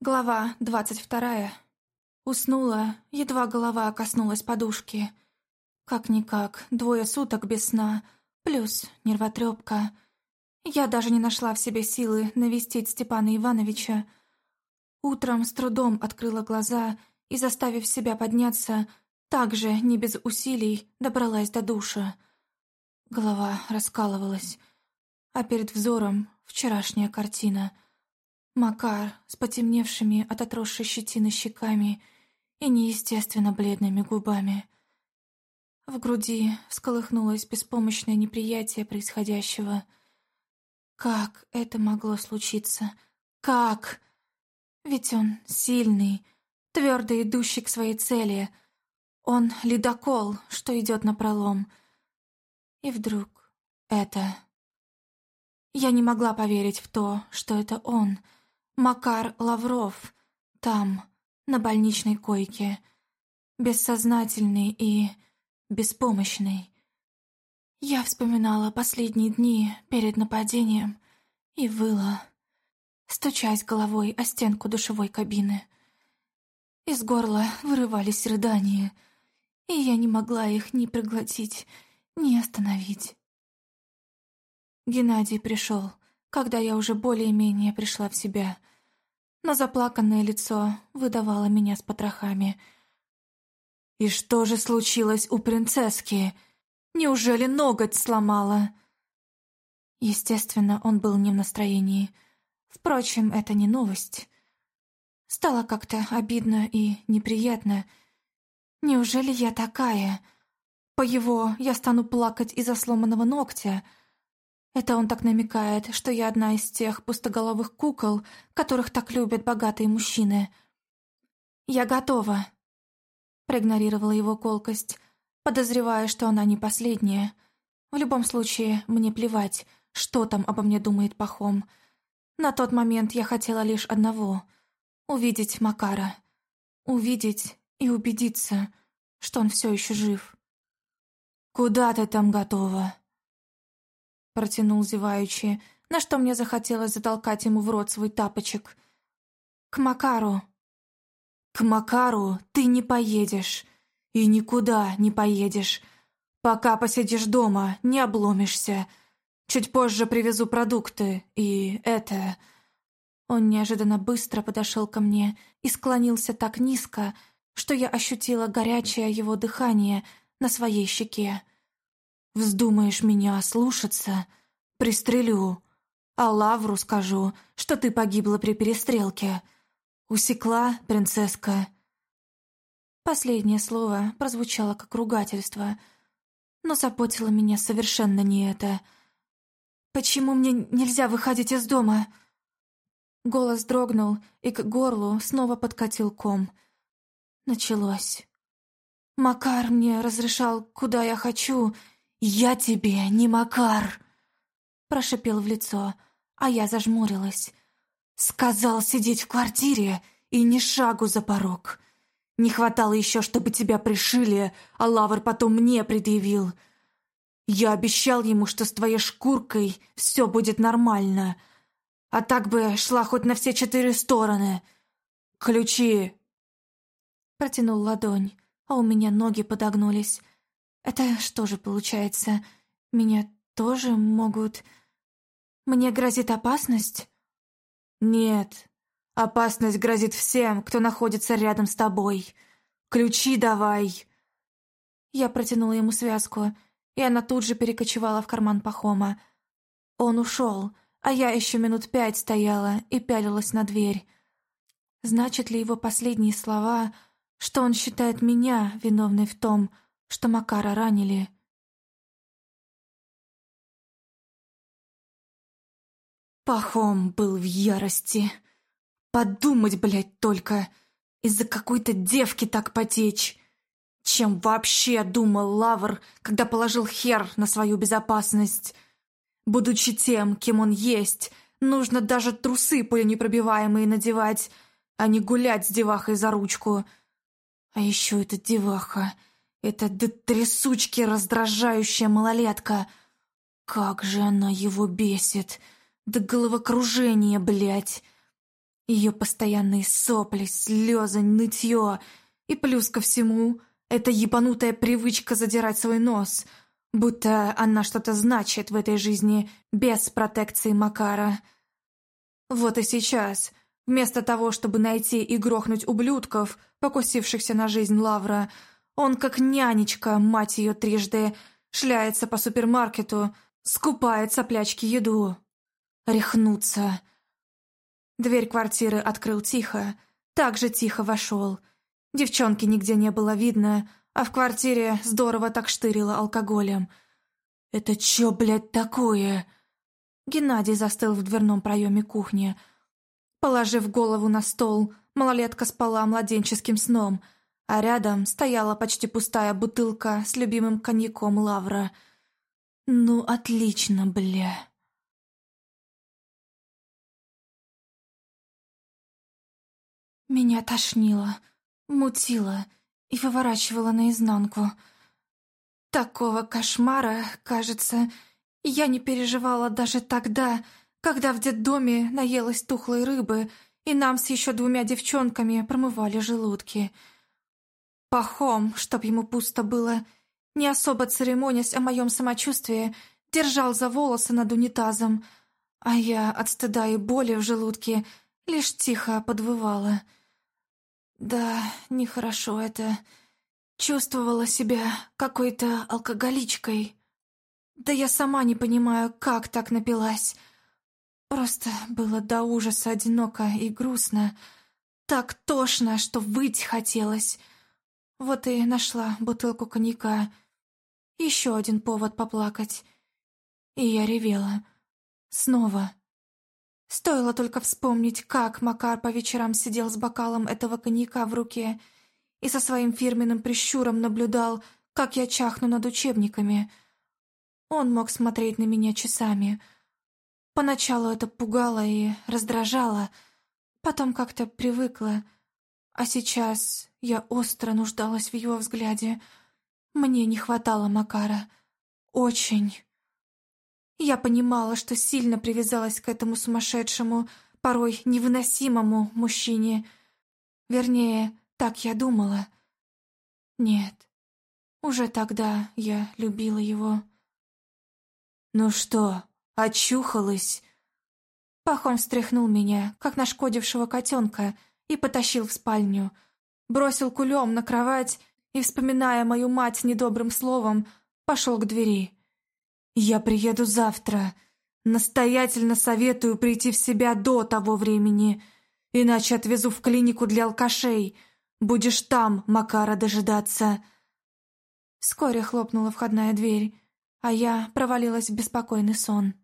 Глава двадцать вторая. Уснула, едва голова коснулась подушки. Как-никак, двое суток без сна, плюс нервотрепка. Я даже не нашла в себе силы навестить Степана Ивановича. Утром с трудом открыла глаза и, заставив себя подняться, также, не без усилий, добралась до душа. Голова раскалывалась, а перед взором вчерашняя картина — Макар с потемневшими от отросшей щетины щеками и неестественно бледными губами. В груди всколыхнулось беспомощное неприятие происходящего. Как это могло случиться? Как? Ведь он сильный, твердо идущий к своей цели. Он ледокол, что идет на пролом. И вдруг это... Я не могла поверить в то, что это он — Макар Лавров, там, на больничной койке, бессознательный и беспомощный. Я вспоминала последние дни перед нападением и выла, стучась головой о стенку душевой кабины. Из горла вырывались рыдания, и я не могла их ни проглотить, ни остановить. Геннадий пришел, когда я уже более-менее пришла в себя — но заплаканное лицо выдавало меня с потрохами. «И что же случилось у принцесски? Неужели ноготь сломала?» Естественно, он был не в настроении. Впрочем, это не новость. Стало как-то обидно и неприятно. Неужели я такая? По его я стану плакать из-за сломанного ногтя — это он так намекает, что я одна из тех пустоголовых кукол, которых так любят богатые мужчины. «Я готова», — проигнорировала его колкость, подозревая, что она не последняя. В любом случае, мне плевать, что там обо мне думает Пахом. На тот момент я хотела лишь одного — увидеть Макара. Увидеть и убедиться, что он все еще жив. «Куда ты там готова?» Протянул зеваючи, на что мне захотелось затолкать ему в рот свой тапочек. «К Макару». «К Макару ты не поедешь. И никуда не поедешь. Пока посидишь дома, не обломишься. Чуть позже привезу продукты, и это...» Он неожиданно быстро подошел ко мне и склонился так низко, что я ощутила горячее его дыхание на своей щеке. Вздумаешь меня слушаться, пристрелю, а Лавру скажу, что ты погибла при перестрелке. Усекла, принцесска?» Последнее слово прозвучало как ругательство, но заботило меня совершенно не это. «Почему мне нельзя выходить из дома?» Голос дрогнул, и к горлу снова подкатил ком. Началось. Макар мне разрешал, куда я хочу, «Я тебе не Макар!» Прошипел в лицо, а я зажмурилась. «Сказал сидеть в квартире и ни шагу за порог. Не хватало еще, чтобы тебя пришили, а Лавр потом мне предъявил. Я обещал ему, что с твоей шкуркой все будет нормально. А так бы шла хоть на все четыре стороны. Ключи!» Протянул ладонь, а у меня ноги подогнулись. Это что же получается? Меня тоже могут... Мне грозит опасность? Нет. Опасность грозит всем, кто находится рядом с тобой. Ключи давай. Я протянула ему связку, и она тут же перекочевала в карман Пахома. Он ушел, а я еще минут пять стояла и пялилась на дверь. Значит ли его последние слова, что он считает меня виновной в том, что Макара ранили. Пахом был в ярости. Подумать, блядь, только, из-за какой-то девки так потечь. Чем вообще думал Лавр, когда положил хер на свою безопасность? Будучи тем, кем он есть, нужно даже трусы пуленепробиваемые надевать, а не гулять с девахой за ручку. А еще эта деваха — это до трясучки раздражающая малолетка. Как же она его бесит. До головокружения, блядь. Ее постоянные сопли, слезы, нытье. И плюс ко всему, эта ебанутая привычка задирать свой нос, будто она что-то значит в этой жизни без протекции Макара. Вот и сейчас, вместо того, чтобы найти и грохнуть ублюдков, покусившихся на жизнь Лавра, он как нянечка, мать ее трижды, шляется по супермаркету, скупает соплячки еду. Рехнуться. Дверь квартиры открыл тихо, так же тихо вошел. Девчонки нигде не было видно, а в квартире здорово так штырило алкоголем. «Это чё, блядь, такое?» Геннадий застыл в дверном проеме кухни. Положив голову на стол, малолетка спала младенческим сном, а рядом стояла почти пустая бутылка с любимым коньяком Лавра. «Ну, отлично, бля!» Меня тошнило, мутило и выворачивало наизнанку. Такого кошмара, кажется, я не переживала даже тогда, когда в детдоме наелась тухлой рыбы, и нам с еще двумя девчонками промывали желудки. Пахом, чтоб ему пусто было, не особо церемонясь о моем самочувствии, держал за волосы над унитазом, а я от стыда и боли в желудке лишь тихо подвывала — да, нехорошо это. Чувствовала себя какой-то алкоголичкой. Да я сама не понимаю, как так напилась. Просто было до ужаса одиноко и грустно. Так тошно, что выть хотелось. Вот и нашла бутылку коньяка. Еще один повод поплакать. И я ревела. Снова. Стоило только вспомнить, как Макар по вечерам сидел с бокалом этого коньяка в руке и со своим фирменным прищуром наблюдал, как я чахну над учебниками. Он мог смотреть на меня часами. Поначалу это пугало и раздражало, потом как-то привыкла, а сейчас я остро нуждалась в его взгляде. Мне не хватало Макара. Очень. Я понимала, что сильно привязалась к этому сумасшедшему, порой невыносимому мужчине. Вернее, так я думала. Нет, уже тогда я любила его. «Ну что, очухалась?» Пахом встряхнул меня, как нашкодившего котенка, и потащил в спальню. Бросил кулем на кровать и, вспоминая мою мать недобрым словом, пошел к двери. «Я приеду завтра. Настоятельно советую прийти в себя до того времени, иначе отвезу в клинику для алкашей. Будешь там, Макара, дожидаться». Вскоре хлопнула входная дверь, а я провалилась в беспокойный сон.